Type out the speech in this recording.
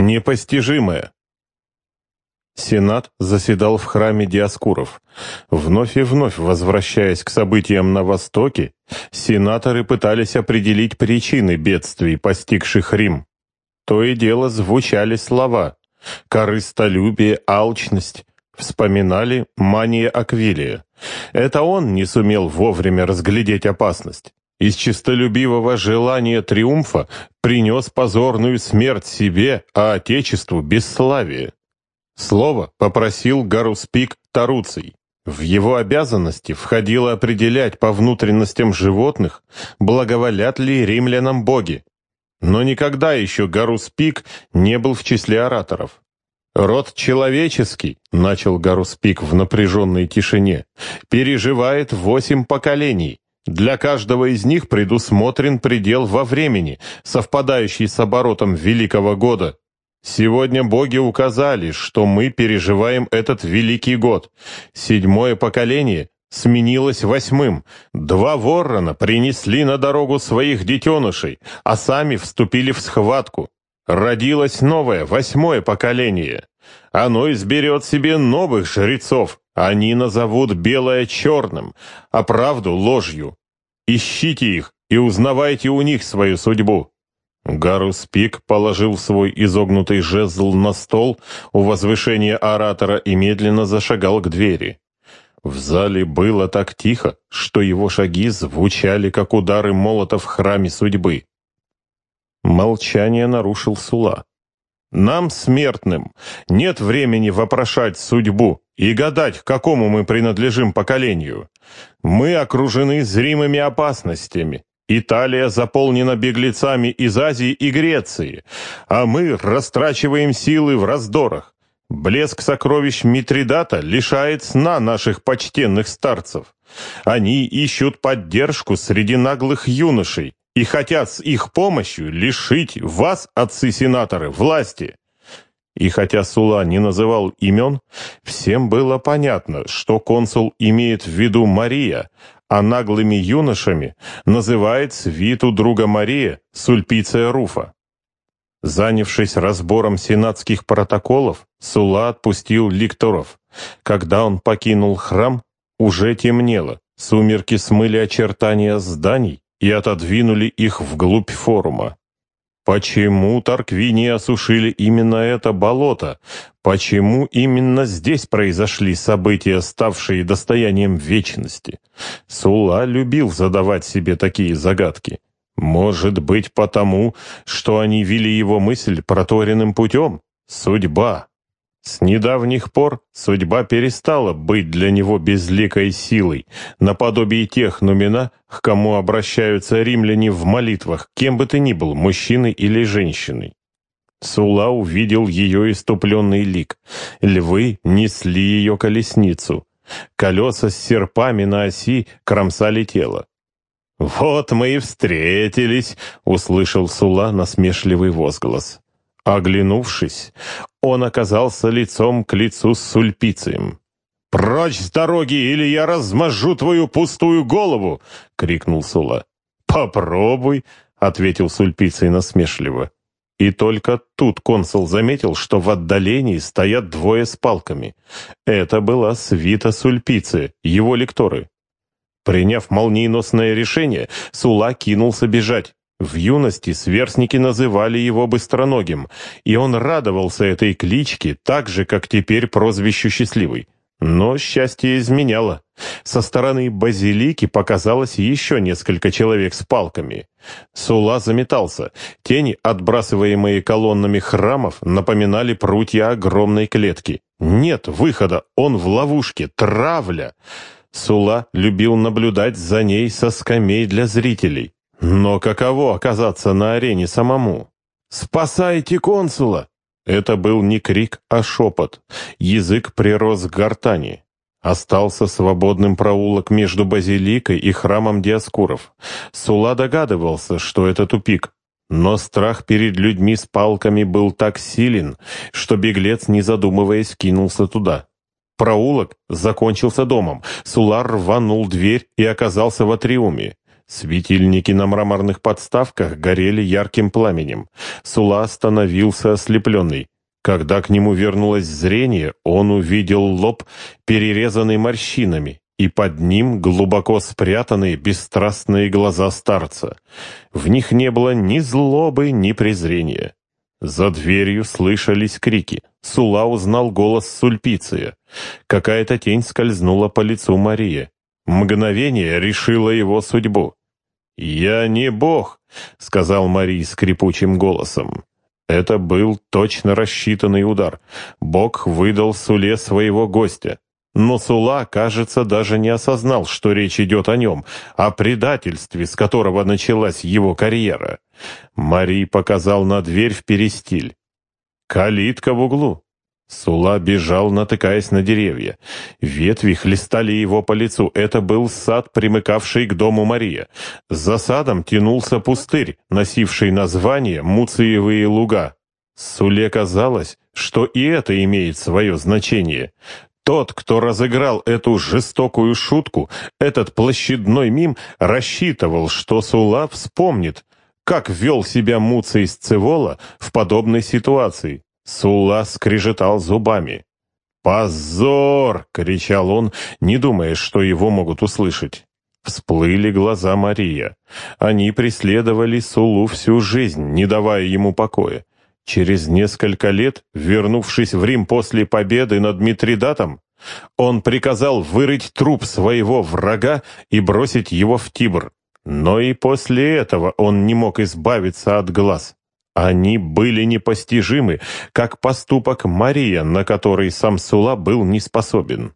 Непостижимое. Сенат заседал в храме Диаскуров. Вновь и вновь возвращаясь к событиям на Востоке, сенаторы пытались определить причины бедствий, постигших Рим. То и дело звучали слова «корыстолюбие», «алчность», вспоминали «мания Аквилия». Это он не сумел вовремя разглядеть опасность из честолюбивого желания триумфа принес позорную смерть себе, а Отечеству бесславие. Слово попросил Гаруспик Таруций. В его обязанности входило определять по внутренностям животных, благоволят ли римлянам боги. Но никогда еще Гаруспик не был в числе ораторов. «Род человеческий», — начал Гаруспик в напряженной тишине, — «переживает восемь поколений, для каждого из них предусмотрен предел во времени, совпадающий с оборотом Великого года. Сегодня боги указали, что мы переживаем этот Великий год. Седьмое поколение сменилось восьмым. Два ворона принесли на дорогу своих детенышей, а сами вступили в схватку. Родилось новое, восьмое поколение. Оно изберет себе новых жрецов. Они назовут белое черным, а правду ложью. Ищите их и узнавайте у них свою судьбу». Гарус Пик положил свой изогнутый жезл на стол у возвышения оратора и медленно зашагал к двери. В зале было так тихо, что его шаги звучали, как удары молота в храме судьбы. Молчание нарушил Сула. «Нам, смертным, нет времени вопрошать судьбу и гадать, к какому мы принадлежим поколению. Мы окружены зримыми опасностями. Италия заполнена беглецами из Азии и Греции, а мы растрачиваем силы в раздорах. Блеск сокровищ Митридата лишает сна наших почтенных старцев. Они ищут поддержку среди наглых юношей и хотят с их помощью лишить вас, отцы-сенаторы, власти. И хотя Сула не называл имен, всем было понятно, что консул имеет в виду Мария, а наглыми юношами называет свиту друга Мария Сульпиция Руфа. Занявшись разбором сенатских протоколов, Сула отпустил ликторов. Когда он покинул храм, уже темнело, сумерки смыли очертания зданий и отодвинули их вглубь форума. Почему Тарквини осушили именно это болото? Почему именно здесь произошли события, ставшие достоянием вечности? Сула любил задавать себе такие загадки. Может быть, потому, что они вели его мысль проторенным путем? Судьба. С недавних пор судьба перестала быть для него безликой силой, наподобие тех нумена, к кому обращаются римляне в молитвах, кем бы ты ни был, мужчиной или женщиной. Сула увидел ее иступленный лик. Львы несли ее колесницу. Колеса с серпами на оси кромсали тело. «Вот мы и встретились!» — услышал Сула насмешливый возглас. Оглянувшись, он оказался лицом к лицу с Сульпицием. «Прочь с дороги, или я размажу твою пустую голову!» — крикнул Сула. «Попробуй!» — ответил Сульпиций насмешливо. И только тут консул заметил, что в отдалении стоят двое с палками. Это была свита Сульпицы, его лекторы. Приняв молниеносное решение, Сула кинулся бежать. В юности сверстники называли его Быстроногим, и он радовался этой кличке так же, как теперь прозвищу Счастливый. Но счастье изменяло. Со стороны базилики показалось еще несколько человек с палками. Сула заметался. Тени, отбрасываемые колоннами храмов, напоминали прутья огромной клетки. Нет выхода, он в ловушке, травля. Сула любил наблюдать за ней со скамей для зрителей. Но каково оказаться на арене самому? «Спасайте консула!» Это был не крик, а шепот. Язык прирос к гортани. Остался свободным проулок между базиликой и храмом Диаскуров. Сула догадывался, что это тупик. Но страх перед людьми с палками был так силен, что беглец, не задумываясь, кинулся туда. Проулок закончился домом. Сулар рванул дверь и оказался в атриуме. Светильники на мраморных подставках горели ярким пламенем. Сула остановился ослепленный. Когда к нему вернулось зрение, он увидел лоб, перерезанный морщинами, и под ним глубоко спрятанные бесстрастные глаза старца. В них не было ни злобы, ни презрения. За дверью слышались крики. Сула узнал голос Сульпиция. Какая-то тень скользнула по лицу Марии. Мгновение решило его судьбу. «Я не бог», — сказал Марий скрипучим голосом. Это был точно рассчитанный удар. Бог выдал Суле своего гостя. Но Сула, кажется, даже не осознал, что речь идет о нем, о предательстве, с которого началась его карьера. Марий показал на дверь в перестиль. «Калитка в углу». Сула бежал, натыкаясь на деревья. Ветви хлестали его по лицу. Это был сад, примыкавший к дому Мария. За садом тянулся пустырь, носивший название «Муциевые луга». Суле казалось, что и это имеет свое значение. Тот, кто разыграл эту жестокую шутку, этот площадной мим, рассчитывал, что Сула вспомнит, как вел себя Муций Сцевола в подобной ситуации. Сула скрежетал зубами. «Позор!» — кричал он, не думая, что его могут услышать. Всплыли глаза Мария. Они преследовали Сулу всю жизнь, не давая ему покоя. Через несколько лет, вернувшись в Рим после победы над Митридатом, он приказал вырыть труп своего врага и бросить его в Тибр. Но и после этого он не мог избавиться от глаз. Они были непостижимы, как поступок Мария, на который сам Сула был не способен.